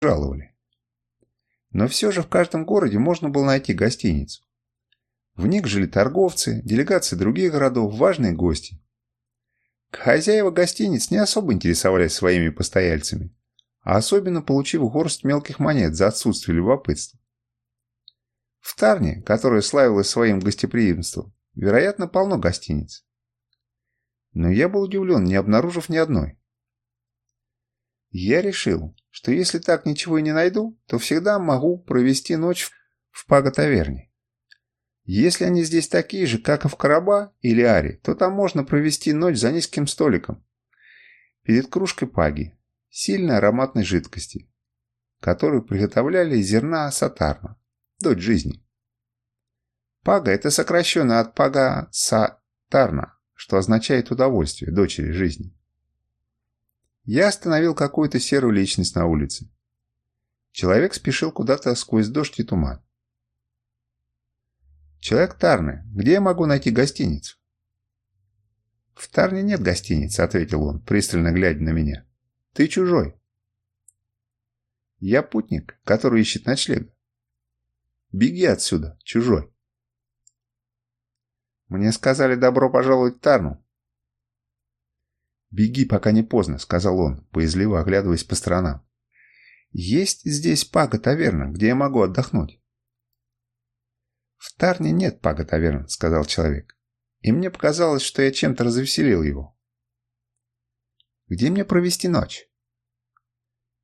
жаловали. Но все же в каждом городе можно было найти гостиницу. В них жили торговцы, делегации других городов, важные гости. Хозяева гостиниц не особо интересовались своими постояльцами, а особенно получив горсть мелких монет за отсутствие любопытства. В Тарне, которая славилась своим гостеприимством, вероятно, полно гостиниц. Но я был удивлен, не обнаружив ни одной. Я решил, что если так ничего и не найду, то всегда могу провести ночь в Пага-таверне. Если они здесь такие же, как и в Караба или Аре, то там можно провести ночь за низким столиком. Перед кружкой паги, сильной ароматной жидкости, которую приготовляли из зерна сатарна, дочь жизни. Пага – это сокращенно от пага сатарна, что означает удовольствие дочери жизни. Я остановил какую-то серую личность на улице. Человек спешил куда-то сквозь дождь и туман. «Человек Тарны, где я могу найти гостиницу?» «В Тарне нет гостиницы», — ответил он, пристально глядя на меня. «Ты чужой». «Я путник, который ищет ночлега. Беги отсюда, чужой». «Мне сказали добро пожаловать в Тарну». «Беги, пока не поздно», — сказал он, боязливо оглядываясь по сторонам. «Есть здесь пага-таверна, где я могу отдохнуть?» «В Тарне нет пага таверн», — сказал человек. «И мне показалось, что я чем-то развеселил его». «Где мне провести ночь?»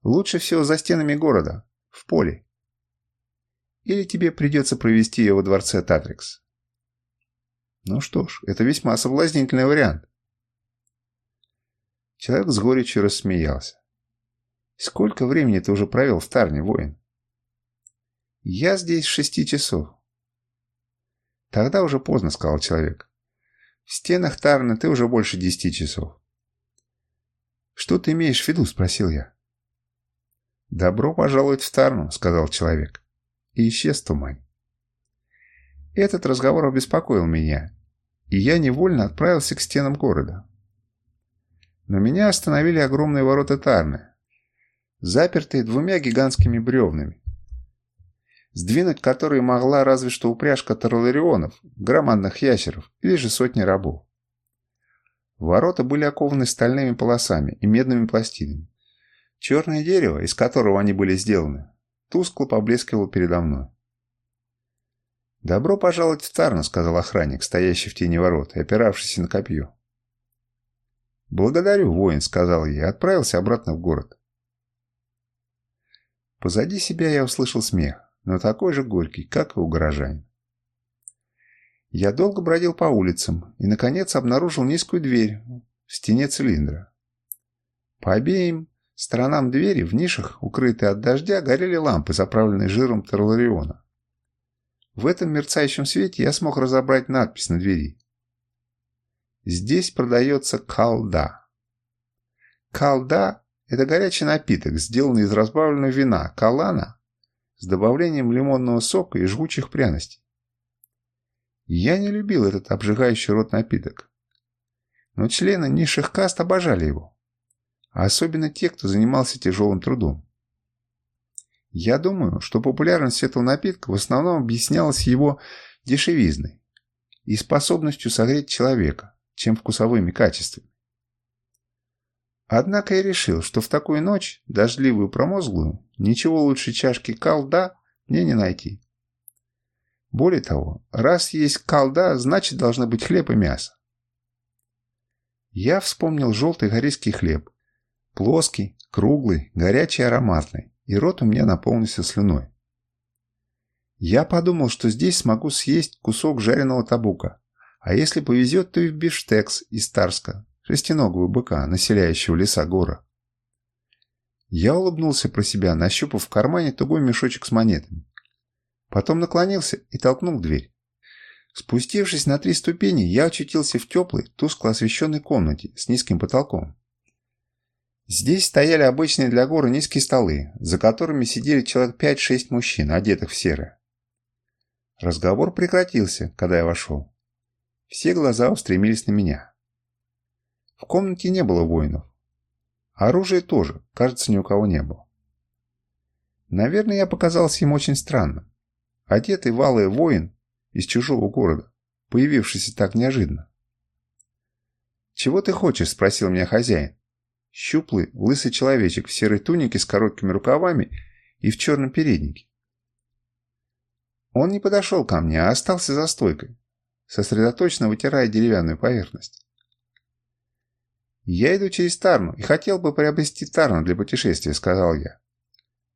«Лучше всего за стенами города, в поле. Или тебе придется провести ее во дворце Татрикс?» «Ну что ж, это весьма соблазнительный вариант». Человек с горечью рассмеялся. «Сколько времени ты уже провел в Тарне, воин?» «Я здесь шести часов. «Тогда уже поздно», — сказал человек. «В стенах Тарна ты уже больше десяти часов». «Что ты имеешь в виду?» — спросил я. «Добро пожаловать в Тарну», — сказал человек. И исчез в тумане. Этот разговор обеспокоил меня, и я невольно отправился к стенам города. Но меня остановили огромные ворота Тарны, запертые двумя гигантскими бревнами сдвинуть которые могла разве что упряжка тарларионов, громадных ящеров или же сотни рабов. Ворота были окованы стальными полосами и медными пластинами. Черное дерево, из которого они были сделаны, тускло поблескивало передо мной. «Добро пожаловать в Тарну», — сказал охранник, стоящий в тени ворот и опиравшийся на копье. «Благодарю, воин», — сказал я отправился обратно в город. Позади себя я услышал смех но такой же горький, как и у горожан. Я долго бродил по улицам и, наконец, обнаружил низкую дверь в стене цилиндра. По обеим сторонам двери, в нишах, укрытые от дождя, горели лампы, заправленные жиром Терлариона. В этом мерцающем свете я смог разобрать надпись на двери. Здесь продается колда. Колда – это горячий напиток, сделанный из разбавленного вина, калана с добавлением лимонного сока и жгучих пряностей. Я не любил этот обжигающий рот напиток. Но члены низших каст обожали его. А особенно те, кто занимался тяжелым трудом. Я думаю, что популярность этого напитка в основном объяснялась его дешевизной и способностью согреть человека, чем вкусовыми качествами. Однако я решил, что в такую ночь, дождливую промозглую, ничего лучше чашки колда мне не найти. Более того, раз есть колда, значит должны быть хлеб и мясо. Я вспомнил желтый корейский хлеб. Плоский, круглый, горячий ароматный, и рот у меня наполнился слюной. Я подумал, что здесь смогу съесть кусок жареного табука, а если повезет, то и в бифштекс из Тарска, шестиногого быка, населяющего леса гора. Я улыбнулся про себя, нащупав в кармане тугой мешочек с монетами. Потом наклонился и толкнул дверь. Спустившись на три ступени, я очутился в теплой, тускло освещенной комнате с низким потолком. Здесь стояли обычные для горы низкие столы, за которыми сидели человек 5-6 мужчин, одетых в серое. Разговор прекратился, когда я вошел. Все глаза устремились на меня. В комнате не было воинов. Оружия тоже, кажется, ни у кого не было. Наверное, я показался им очень странным. Одетый валый воин из чужого города, появившийся так неожиданно. «Чего ты хочешь?» – спросил меня хозяин. Щуплый, лысый человечек в серой тунике с короткими рукавами и в черном переднике. Он не подошел ко мне, а остался за стойкой, сосредоточенно вытирая деревянную поверхность. «Я иду через Тарну и хотел бы приобрести Тарну для путешествия», — сказал я.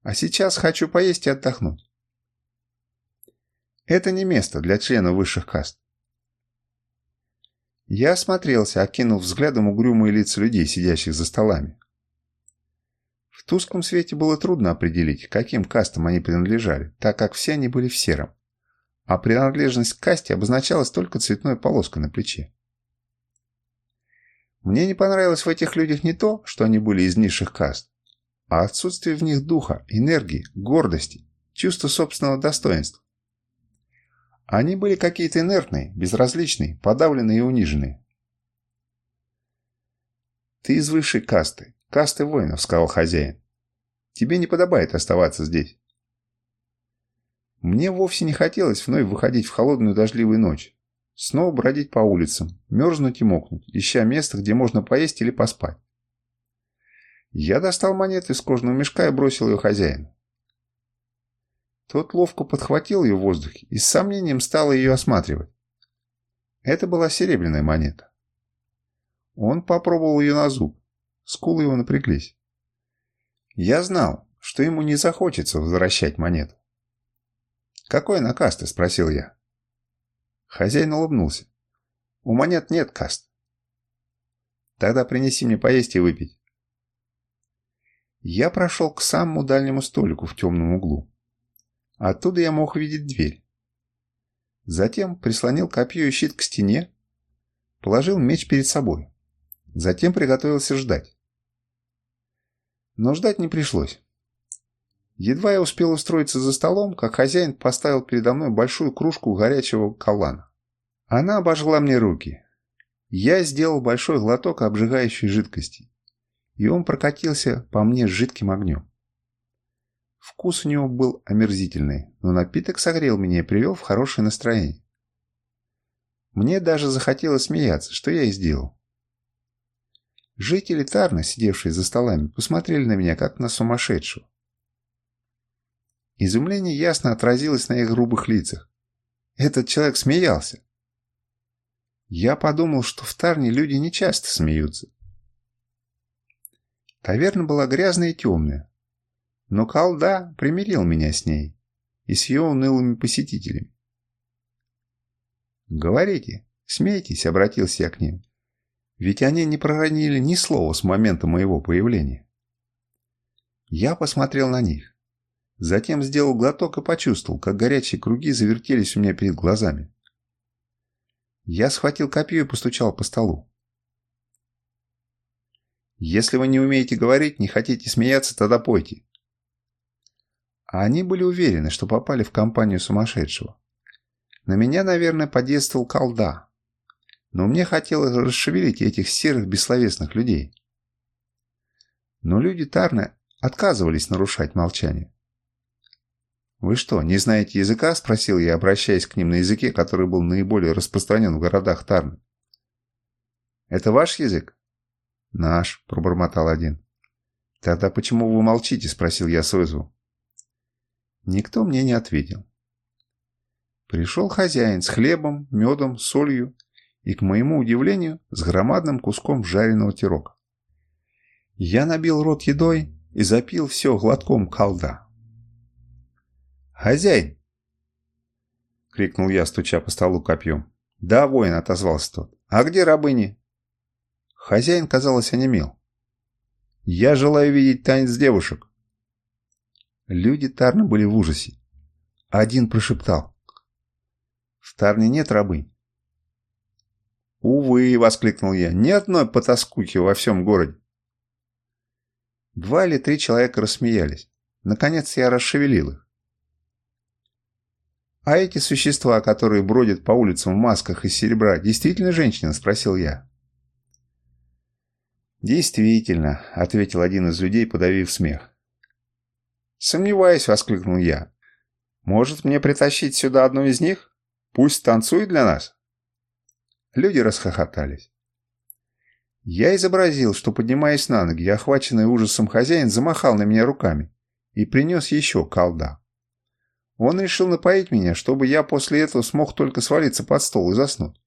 «А сейчас хочу поесть и отдохнуть». Это не место для членов высших каст. Я осмотрелся, окинув взглядом угрюмые лица людей, сидящих за столами. В тусклом свете было трудно определить, каким кастам они принадлежали, так как все они были в сером, а принадлежность к касте обозначалась только цветной полоской на плече. Мне не понравилось в этих людях не то, что они были из низших каст, а отсутствие в них духа, энергии, гордости, чувства собственного достоинства. Они были какие-то инертные, безразличные, подавленные и униженные. «Ты из высшей касты, касты воинов», — сказал хозяин. «Тебе не подобает оставаться здесь». Мне вовсе не хотелось вновь выходить в холодную дождливую ночь, снова бродить по улицам, мерзнуть и мокнуть, ища место, где можно поесть или поспать. Я достал монету из кожаного мешка и бросил ее хозяину. Тот ловко подхватил ее в воздухе и с сомнением стал ее осматривать. Это была серебряная монета. Он попробовал ее на зуб. Скулы его напряглись. Я знал, что ему не захочется возвращать монету. «Какой она касты?» – спросил я. Хозяин улыбнулся. «У монет нет каст». «Тогда принеси мне поесть и выпить». Я прошел к самому дальнему столику в темном углу. Оттуда я мог видеть дверь. Затем прислонил копье и щит к стене, положил меч перед собой. Затем приготовился ждать. Но ждать не пришлось. Едва я успел устроиться за столом, как хозяин поставил передо мной большую кружку горячего калана. Она обожгла мне руки. Я сделал большой глоток обжигающей жидкости, и он прокатился по мне с жидким огнем. Вкус у него был омерзительный, но напиток согрел меня и привел в хорошее настроение. Мне даже захотелось смеяться, что я и сделал. Жители Тарна, сидевшие за столами, посмотрели на меня, как на сумасшедшего. Изумление ясно отразилось на их грубых лицах. Этот человек смеялся. Я подумал, что в Тарне люди не часто смеются. Таверна была грязная и темная, но колда примирил меня с ней и с ее унылыми посетителями. «Говорите, смейтесь», — обратился я к ним. «Ведь они не проронили ни слова с момента моего появления». Я посмотрел на них. Затем сделал глоток и почувствовал, как горячие круги завертелись у меня перед глазами. Я схватил копье и постучал по столу. «Если вы не умеете говорить, не хотите смеяться, тогда пойте. А они были уверены, что попали в компанию сумасшедшего. На меня, наверное, подействовал колда. Но мне хотелось расшевелить этих серых бессловесных людей. Но люди Тарны отказывались нарушать молчание. «Вы что, не знаете языка?» – спросил я, обращаясь к ним на языке, который был наиболее распространен в городах Тарны. «Это ваш язык?» «Наш», – пробормотал один. «Тогда почему вы молчите?» – спросил я с вызовом. Никто мне не ответил. Пришел хозяин с хлебом, медом, солью и, к моему удивлению, с громадным куском жареного тирока. Я набил рот едой и запил все глотком колда. «Хозяин!» — крикнул я, стуча по столу копьем. «Да, воин!» — отозвался тот. «А где рабыни?» Хозяин, казалось, онемел. «Я желаю видеть танец девушек!» Люди Тарна были в ужасе. Один прошептал. «В Тарне нет рабынь». «Увы!» — воскликнул я. «Ни одной потаскухи во всем городе». Два или три человека рассмеялись. Наконец я расшевелил их. «А эти существа, которые бродят по улицам в масках из серебра, действительно женщины?» – спросил я. «Действительно», – ответил один из людей, подавив смех. «Сомневаюсь», — воскликнул я. «Может, мне притащить сюда одну из них? Пусть танцует для нас?» Люди расхохотались. Я изобразил, что, поднимаясь на ноги, охваченный ужасом хозяин замахал на меня руками и принес еще колда. Он решил напоить меня, чтобы я после этого смог только свалиться под стол и заснуть.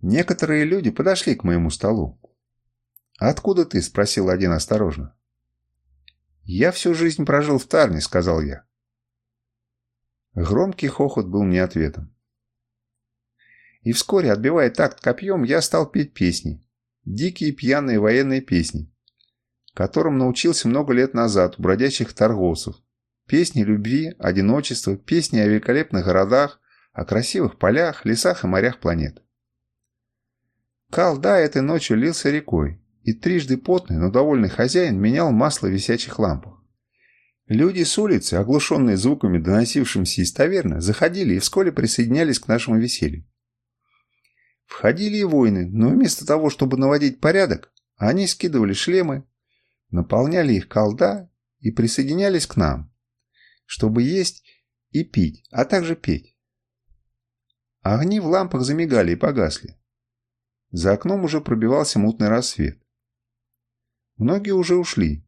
Некоторые люди подошли к моему столу. «Откуда ты?» – спросил один осторожно. «Я всю жизнь прожил в Тарне», – сказал я. Громкий хохот был мне ответом. И вскоре, отбивая такт копьем, я стал петь песни. Дикие пьяные военные песни, которым научился много лет назад у бродячих торговцев, Песни любви, одиночества, песни о великолепных городах, о красивых полях, лесах и морях планет. Калда этой ночью лился рекой, и трижды потный, но довольный хозяин менял масло в висячих лампах. Люди с улицы, оглушенные звуками, доносившимся из таверны, заходили и вскоре присоединялись к нашему веселью. Входили и воины, но вместо того, чтобы наводить порядок, они скидывали шлемы, наполняли их колда и присоединялись к нам чтобы есть и пить, а также петь. Огни в лампах замигали и погасли. За окном уже пробивался мутный рассвет. Многие уже ушли.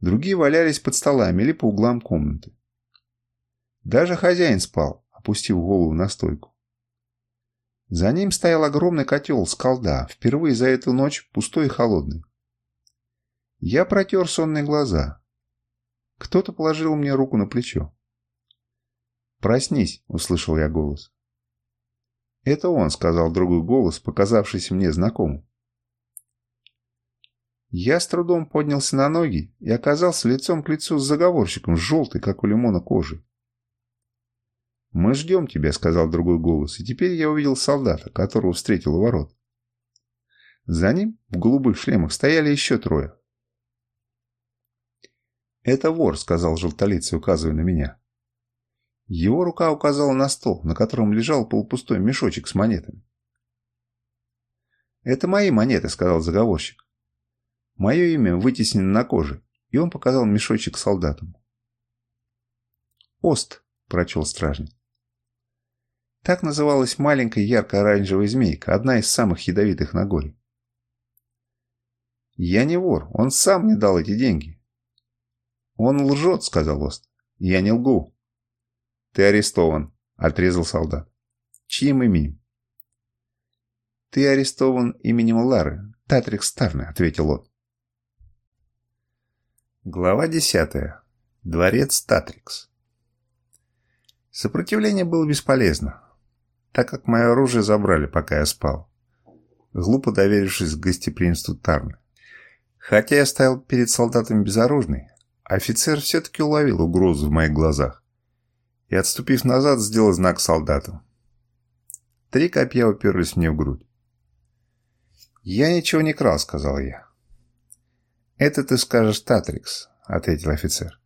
Другие валялись под столами или по углам комнаты. Даже хозяин спал, опустив голову на стойку. За ним стоял огромный котел с колда, впервые за эту ночь пустой и холодный. Я протер сонные глаза. Кто-то положил мне руку на плечо. «Проснись», — услышал я голос. «Это он», — сказал другой голос, показавшийся мне знакомым. Я с трудом поднялся на ноги и оказался лицом к лицу с заговорщиком, желтый, как у лимона кожи. «Мы ждем тебя», — сказал другой голос, и теперь я увидел солдата, которого встретил у ворот. За ним в голубых шлемах стояли еще трое. «Это вор», — сказал желтолицый, указывая на меня. Его рука указала на стол, на котором лежал полупустой мешочек с монетами. «Это мои монеты», — сказал заговорщик. «Мое имя вытеснено на коже», и он показал мешочек солдатам. «Ост», — прочел стражник. Так называлась маленькая ярко-оранжевая змейка, одна из самых ядовитых на горе. «Я не вор, он сам мне дал эти деньги. «Он лжет», — сказал Ост. «Я не лгу». «Ты арестован», — отрезал солдат. «Чьим именем?» «Ты арестован именем Лары, Татрик Старны», — ответил он. Глава десятая. Дворец Татрикс. Сопротивление было бесполезно, так как мое оружие забрали, пока я спал, глупо доверившись гостеприимству Тарны. Хотя я стоял перед солдатами безоружный, Офицер все-таки уловил угрозу в моих глазах и, отступив назад, сделал знак солдату. Три копья уперлись мне в грудь. «Я ничего не крал», — сказал я. «Это ты скажешь Татрикс», — ответил офицер.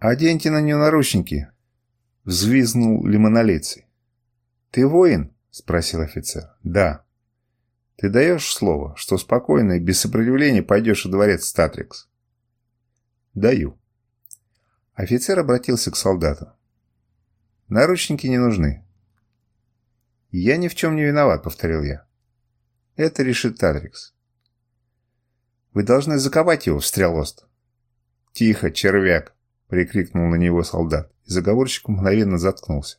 «Оденьте на нее наручники», — взвизнул лимонолицый. «Ты воин?» — спросил офицер. «Да». «Ты даешь слово, что спокойно и без сопротивления пойдешь во дворец Татрикс?» «Даю». Офицер обратился к солдату. «Наручники не нужны». «Я ни в чем не виноват», — повторил я. «Это решит Татрикс». «Вы должны заковать его», — встрял Ост. «Тихо, червяк!» — прикрикнул на него солдат, и заговорщик мгновенно заткнулся.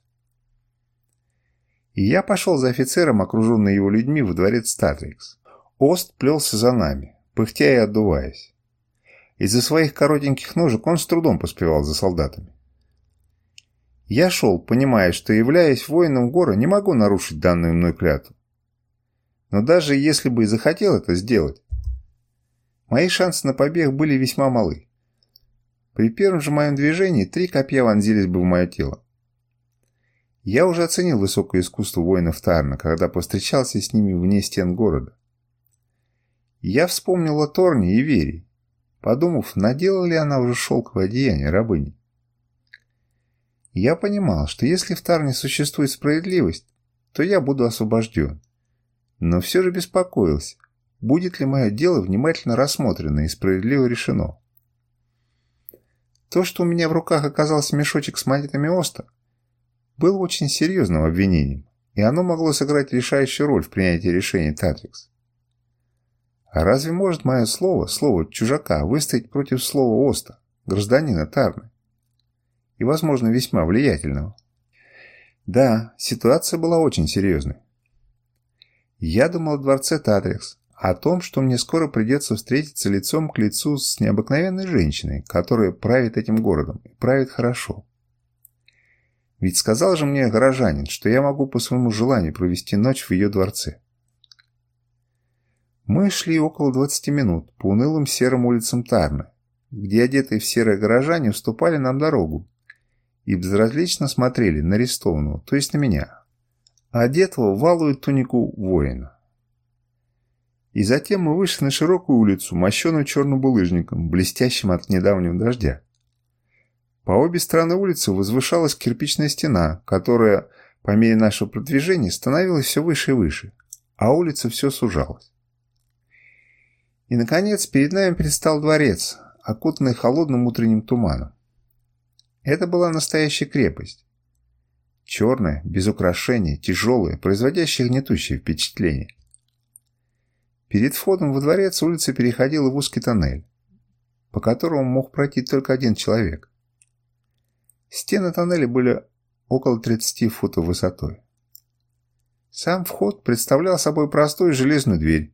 И я пошел за офицером, окруженный его людьми, в дворец Татрикс. Ост плелся за нами, пыхтя и отдуваясь. Из-за своих коротеньких ножек он с трудом поспевал за солдатами. Я шел, понимая, что, являясь воином гора, не могу нарушить данную мной клятву. Но даже если бы и захотел это сделать, мои шансы на побег были весьма малы. При первом же моем движении три копья вонзились бы в мое тело. Я уже оценил высокое искусство воинов Тарна, когда повстречался с ними вне стен города. Я вспомнил о Торне и Вере, подумав, надела ли она уже шелковое одеяние рабыни. Я понимал, что если в Тарне существует справедливость, то я буду освобожден. Но все же беспокоился, будет ли мое дело внимательно рассмотрено и справедливо решено. То, что у меня в руках оказался мешочек с монетами Оста, было очень серьезным обвинением, и оно могло сыграть решающую роль в принятии решения Татрикс. А разве может мое слово, слово чужака, выстоять против слова Оста, гражданина Тарны? И, возможно, весьма влиятельного. Да, ситуация была очень серьезной. Я думал о дворце Татрикс, о том, что мне скоро придется встретиться лицом к лицу с необыкновенной женщиной, которая правит этим городом и правит хорошо. Ведь сказал же мне горожанин, что я могу по своему желанию провести ночь в ее дворце. Мы шли около 20 минут по унылым серым улицам Тарны, где одетые в серое горожане уступали нам дорогу и безразлично смотрели на арестованного, то есть на меня, одетого в валую тунику воина. И затем мы вышли на широкую улицу, мощенную черным булыжником, блестящим от недавнего дождя. По обе стороны улицы возвышалась кирпичная стена, которая по мере нашего продвижения становилась все выше и выше, а улица все сужалась. И, наконец, перед нами предстал дворец, окутанный холодным утренним туманом. Это была настоящая крепость. Черная, без украшений, тяжелая, производящая гнетущее впечатление. Перед входом во дворец улица переходила в узкий тоннель, по которому мог пройти только один человек. Стены тоннеля были около 30 футов высотой. Сам вход представлял собой простую железную дверь,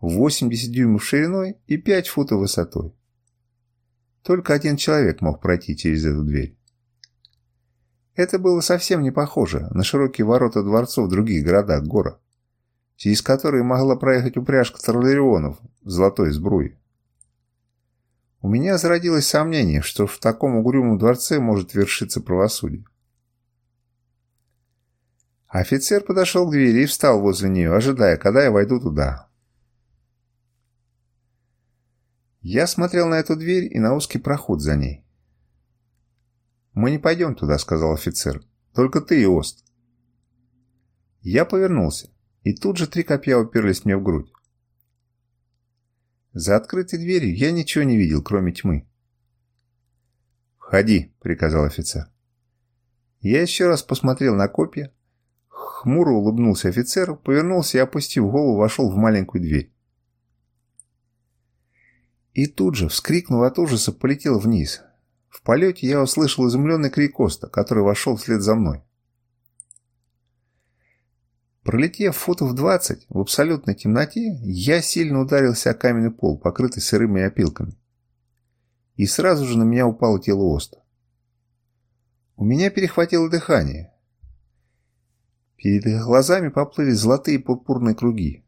80 дюймов шириной и 5 футов высотой. Только один человек мог пройти через эту дверь. Это было совсем не похоже на широкие ворота дворцов в других городах гора через которые могла проехать упряжка тарлерионов в золотой сбруе. У меня зародилось сомнение, что в таком угрюмом дворце может вершиться правосудие. Офицер подошел к двери и встал возле нее, ожидая, когда я войду туда. Я смотрел на эту дверь и на узкий проход за ней. «Мы не пойдем туда», — сказал офицер. «Только ты и Ост». Я повернулся. И тут же три копья уперлись мне в грудь. За открытой дверью я ничего не видел, кроме тьмы. «Входи», — приказал офицер. Я еще раз посмотрел на копья, хмуро улыбнулся офицеру, повернулся и, опустив голову, вошел в маленькую дверь. И тут же, вскрикнув от ужаса, полетел вниз. В полете я услышал изумленный крик Коста, который вошел вслед за мной. Пролетев футов 20 в абсолютной темноте, я сильно ударился о каменный пол, покрытый сырыми опилками. И сразу же на меня упало тело Оста. У меня перехватило дыхание. Перед глазами поплыли золотые пурпурные круги.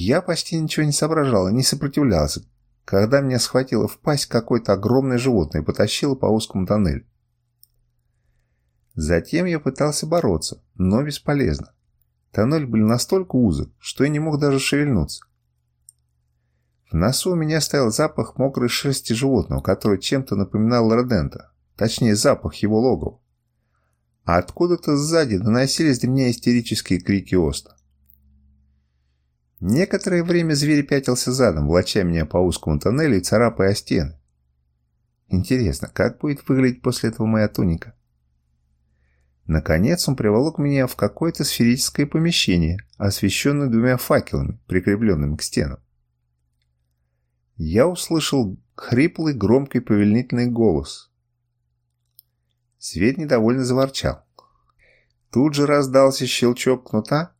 Я почти ничего не соображал и не сопротивлялся, когда меня схватило в пасть какое-то огромное животное и потащило по узкому тоннелю. Затем я пытался бороться, но бесполезно. Тоннель был настолько узок, что я не мог даже шевельнуться. В носу у меня стоял запах мокрой шерсти животного, который чем-то напоминал Родента, точнее запах его логова. А откуда-то сзади доносились до меня истерические крики Оста. Некоторое время зверь пятился задом, влача меня по узкому тоннелю и царапая о стены. Интересно, как будет выглядеть после этого моя туника? Наконец он приволок меня в какое-то сферическое помещение, освещенное двумя факелами, прикрепленными к стенам. Я услышал хриплый, громкий повелительный голос. Зверь недовольно заворчал. Тут же раздался щелчок кнута,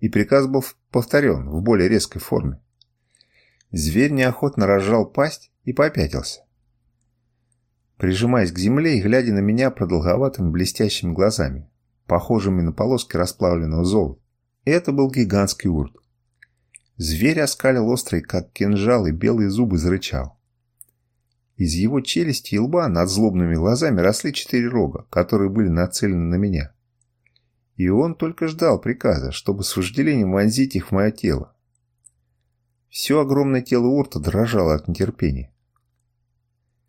и приказ был повторен в более резкой форме. Зверь неохотно разжал пасть и попятился прижимаясь к земле и глядя на меня продолговатыми блестящими глазами, похожими на полоски расплавленного золота. Это был гигантский урт. Зверь оскалил острый, как кинжал, и белые зубы зарычал. Из его челюсти и лба над злобными глазами росли четыре рога, которые были нацелены на меня. И он только ждал приказа, чтобы с вожделением вонзить их в мое тело. Все огромное тело урта дрожало от нетерпения.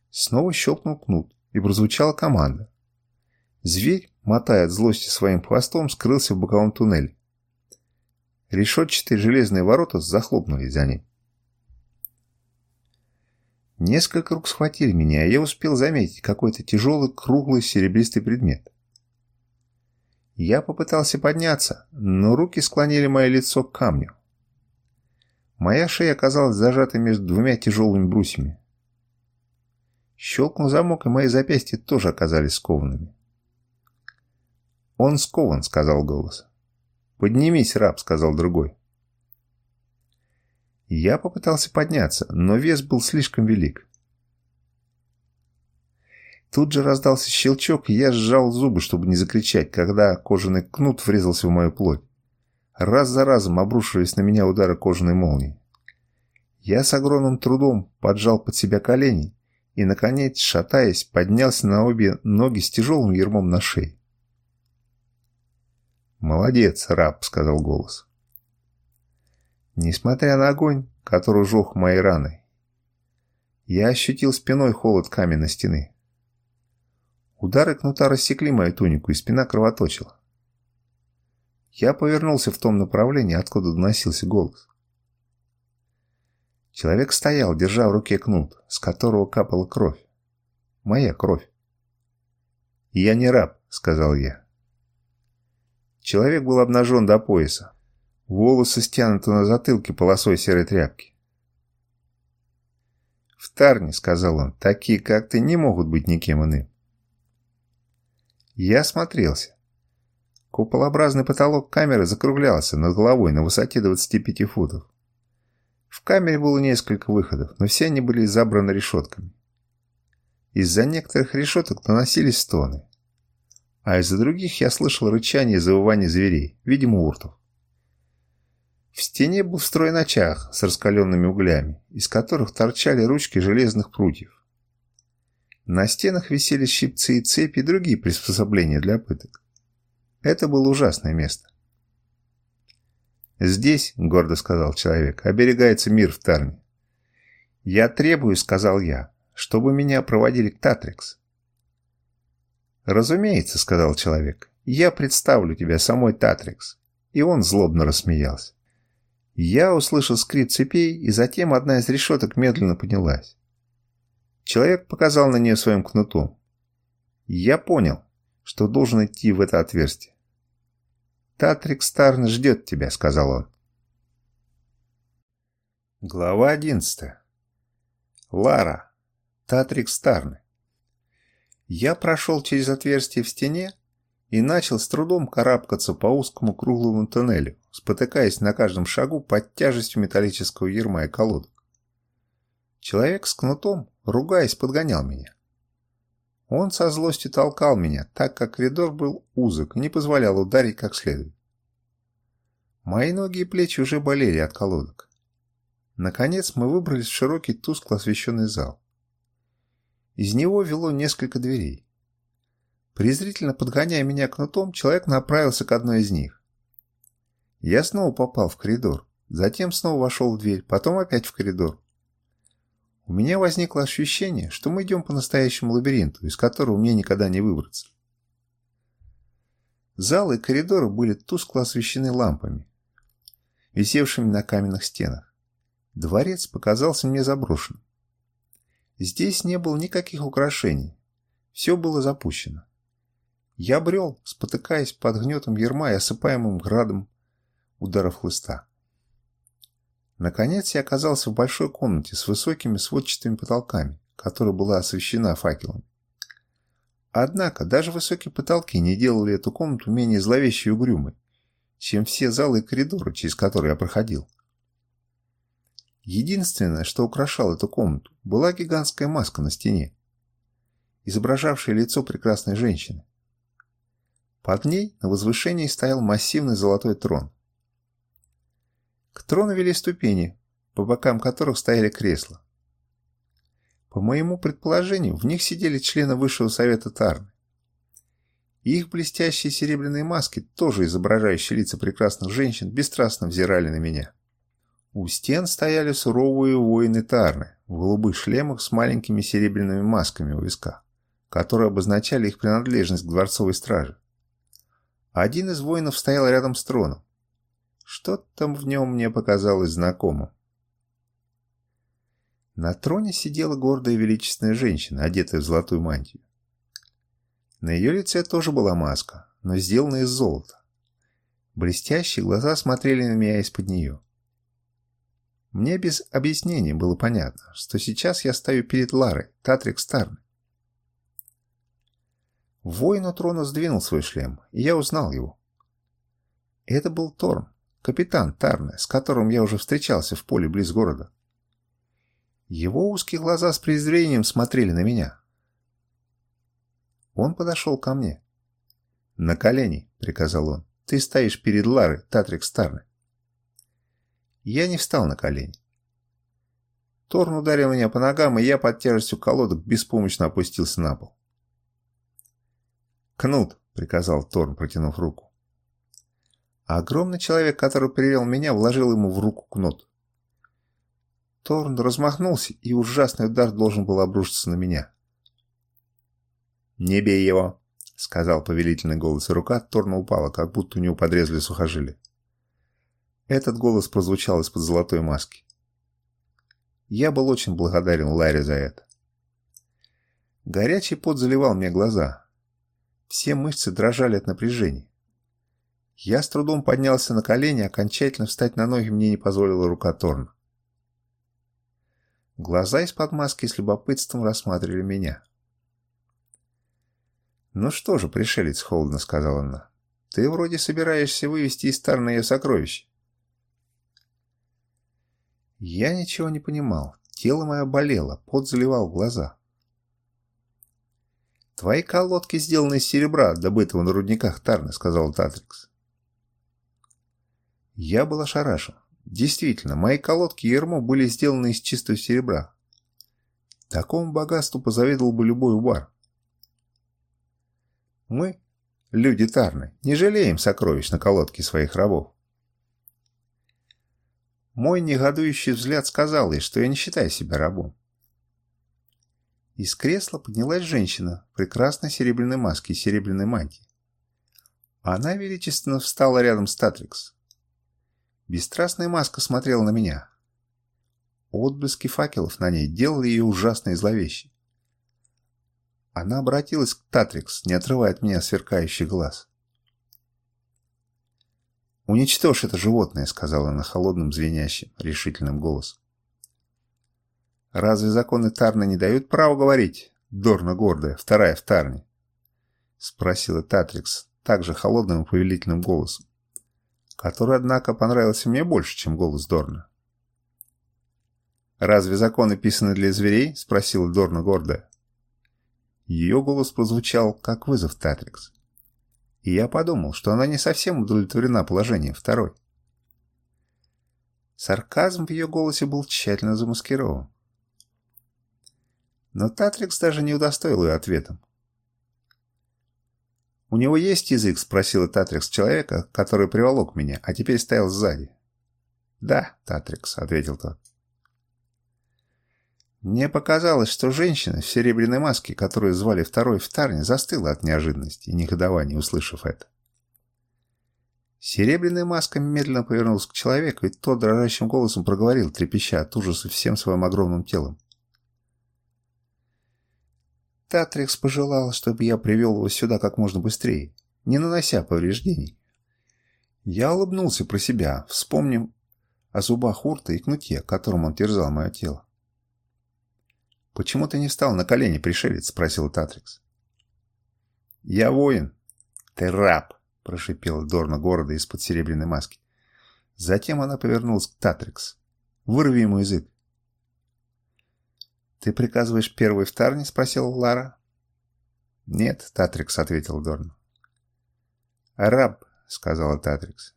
Снова щелкнул кнут, и прозвучала команда. Зверь, мотая от злости своим хвостом, скрылся в боковом туннеле. Решетчатые железные ворота захлопнулись за ним. Несколько рук схватили меня, и я успел заметить какой-то тяжелый круглый серебристый предмет. Я попытался подняться, но руки склонили мое лицо к камню. Моя шея оказалась зажатой между двумя тяжелыми брусьями. Щелкнул замок, и мои запястья тоже оказались скованными. «Он скован», — сказал голос. «Поднимись, раб», — сказал другой. Я попытался подняться, но вес был слишком велик. Тут же раздался щелчок, и я сжал зубы, чтобы не закричать, когда кожаный кнут врезался в мою плоть. Раз за разом обрушивались на меня удары кожаной молнии. Я с огромным трудом поджал под себя колени и, наконец, шатаясь, поднялся на обе ноги с тяжелым ермом на шее. «Молодец, раб», — сказал голос. Несмотря на огонь, который жег мои раны, я ощутил спиной холод каменной стены. Удары кнута рассекли мою тунику, и спина кровоточила. Я повернулся в том направлении, откуда доносился голос. Человек стоял, держа в руке кнут, с которого капала кровь. Моя кровь. «Я не раб», — сказал я. Человек был обнажен до пояса. Волосы стянуты на затылке полосой серой тряпки. «В Тарне», — сказал он, — «такие, как ты, не могут быть никем иным». Я осмотрелся. Куполообразный потолок камеры закруглялся над головой на высоте 25 футов. В камере было несколько выходов, но все они были забраны решетками. Из-за некоторых решеток доносились стоны а из-за других я слышал рычание и завывание зверей, видимо, уртов. В стене был встроен очаг с раскаленными углями, из которых торчали ручки железных прутьев. На стенах висели щипцы и цепи и другие приспособления для пыток. Это было ужасное место. «Здесь, — гордо сказал человек, — оберегается мир в Тарне. Я требую, — сказал я, — чтобы меня проводили к Татрикс. «Разумеется», — сказал человек, — «я представлю тебя самой Татрикс». И он злобно рассмеялся. Я услышал скрип цепей, и затем одна из решеток медленно поднялась. Человек показал на нее своим кнутом. Я понял, что должен идти в это отверстие. «Татрик Старн ждет тебя», — сказал он. Глава одиннадцатая. Лара. Татрик Старны. Я прошел через отверстие в стене и начал с трудом карабкаться по узкому круглому тоннелю, спотыкаясь на каждом шагу под тяжестью металлического ерма и колодок. Человек с кнутом, ругаясь, подгонял меня. Он со злостью толкал меня, так как коридор был узок и не позволял ударить как следует. Мои ноги и плечи уже болели от колодок. Наконец мы выбрались в широкий тускло освещенный зал. Из него вело несколько дверей. Презрительно подгоняя меня кнутом, человек направился к одной из них. Я снова попал в коридор, затем снова вошел в дверь, потом опять в коридор. У меня возникло ощущение, что мы идем по настоящему лабиринту, из которого мне никогда не выбраться. Залы и коридоры были тускло освещены лампами, висевшими на каменных стенах. Дворец показался мне заброшенным. Здесь не было никаких украшений. Все было запущено. Я брел, спотыкаясь под гнетом ерма и осыпаемым градом ударов хлыста. Наконец я оказался в большой комнате с высокими сводчатыми потолками, которая была освещена факелами. Однако даже высокие потолки не делали эту комнату менее зловещей и угрюмой, чем все залы и коридоры, через которые я проходил. Единственное, что украшало эту комнату, была гигантская маска на стене, изображавшая лицо прекрасной женщины. Под ней на возвышении стоял массивный золотой трон. К трону вели ступени, по бокам которых стояли кресла. По моему предположению, в них сидели члены Высшего Совета Тарны. их блестящие серебряные маски, тоже изображающие лица прекрасных женщин, бесстрастно взирали на меня. У стен стояли суровые воины Тарны в голубых шлемах с маленькими серебряными масками у виска, которые обозначали их принадлежность к дворцовой страже. Один из воинов стоял рядом с троном. Что-то в нем мне показалось знакомым. На троне сидела гордая величественная женщина, одетая в золотую мантию. На ее лице тоже была маска, но сделанная из золота. Блестящие глаза смотрели на меня из-под нее. Мне без объяснений было понятно, что сейчас я стою перед Ларой, Татрик Старной. Воин у трона сдвинул свой шлем, и я узнал его. Это был Торн, капитан Тарны, с которым я уже встречался в поле близ города. Его узкие глаза с презрением смотрели на меня. Он подошел ко мне. «На колени», — приказал он. «Ты стоишь перед Ларой, Татрик Старны». Я не встал на колени. Торн ударил меня по ногам, и я под тяжестью колодок беспомощно опустился на пол. «Кнут», — приказал Торн, протянув руку. А огромный человек, который привел меня, вложил ему в руку кнут. Торн размахнулся, и ужасный удар должен был обрушиться на меня. «Не бей его!» — сказал повелительный голос, и рука Торна упала, как будто у него подрезали сухожилие. Этот голос прозвучал из-под золотой маски. Я был очень благодарен Ларе за это. Горячий пот заливал мне глаза. Все мышцы дрожали от напряжения. Я с трудом поднялся на колени, окончательно встать на ноги мне не позволила рука Торна. Глаза из-под маски с любопытством рассматривали меня. «Ну что же, пришелец, — холодно сказала она, — ты вроде собираешься вывести из Тарна ее сокровища». Я ничего не понимал. Тело мое болело, пот заливал глаза. «Твои колодки сделаны из серебра, добытого на рудниках Тарны», — сказал Татрикс. Я был ошарашен. Действительно, мои колодки и ермо были сделаны из чистого серебра. Такому богатству позавидовал бы любой убар. Мы, люди Тарны, не жалеем сокровищ на колодке своих рабов. Мой негодующий взгляд сказал ей, что я не считаю себя рабом. Из кресла поднялась женщина в прекрасной серебряной маске и серебряной мантии. Она величественно встала рядом с Татрикс. Бесстрастная маска смотрела на меня. Отблески факелов на ней делали ее ужасно и зловещей. Она обратилась к Татрикс, не отрывая от меня сверкающий глаз. «Уничтожь это животное», — сказала она холодным, звенящим, решительным голосом. «Разве законы Тарна не дают права говорить, Дорна гордая, вторая в Тарне?» — спросила Татрикс, также холодным и повелительным голосом, который, однако, понравился мне больше, чем голос Дорна. «Разве законы писаны для зверей?» — спросила Дорна гордая. Ее голос прозвучал, как вызов Татрикс и я подумал, что она не совсем удовлетворена положением второй. Сарказм в ее голосе был тщательно замаскирован. Но Татрикс даже не удостоил ее ответом. «У него есть язык?» — спросила Татрикс человека, который приволок меня, а теперь стоял сзади. «Да, Татрикс», — ответил тот. Мне показалось, что женщина в серебряной маске, которую звали второй в Тарне, застыла от неожиданности и негодования, услышав это. Серебряная маска медленно повернулась к человеку, и тот дрожащим голосом проговорил, трепеща от ужаса всем своим огромным телом. Татрикс пожелал, чтобы я привел его сюда как можно быстрее, не нанося повреждений. Я улыбнулся про себя, вспомнив о зубах Урта и кнуте, которым он терзал мое тело. «Почему ты не встал на колени, пришелец?» – спросил Татрикс. «Я воин». «Ты раб!» – прошипела Дорна города из-под серебряной маски. Затем она повернулась к Татрикс. «Вырви ему язык». «Ты приказываешь первый в Тарне?» – спросила Лара. «Нет», – Татрикс ответил Дорна. «Раб», – сказала Татрикс.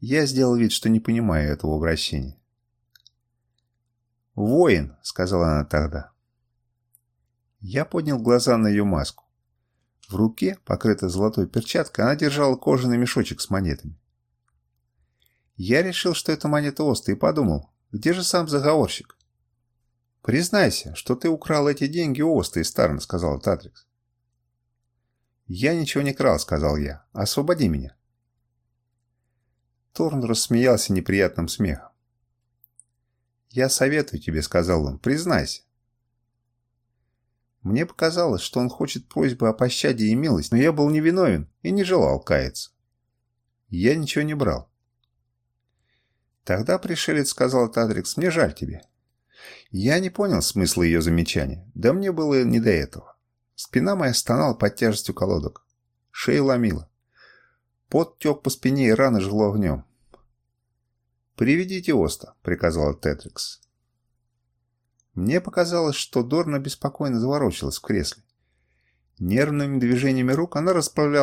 Я сделал вид, что не понимаю этого обращения. «Воин», — сказала она тогда. Я поднял глаза на ее маску. В руке, покрытой золотой перчаткой, она держала кожаный мешочек с монетами. Я решил, что это монета Оста, и подумал, где же сам заговорщик? «Признайся, что ты украл эти деньги у Оста из Тарна», — сказал Татрикс. «Я ничего не крал», — сказал я. «Освободи меня». Торн рассмеялся неприятным смехом. «Я советую тебе», — сказал он, — «признайся». Мне показалось, что он хочет просьбы о пощаде и милости, но я был невиновен и не желал каяться. Я ничего не брал. Тогда пришелец сказал Тадрикс, мне жаль тебе. Я не понял смысла ее замечания, да мне было не до этого. Спина моя стонала под тяжестью колодок. Шею ломила. Пот тек по спине и раны жгло огнем. «Приведите Оста», — приказал Тетрикс. Мне показалось, что Дорна беспокойно заворочилась в кресле. Нервными движениями рук она расправляла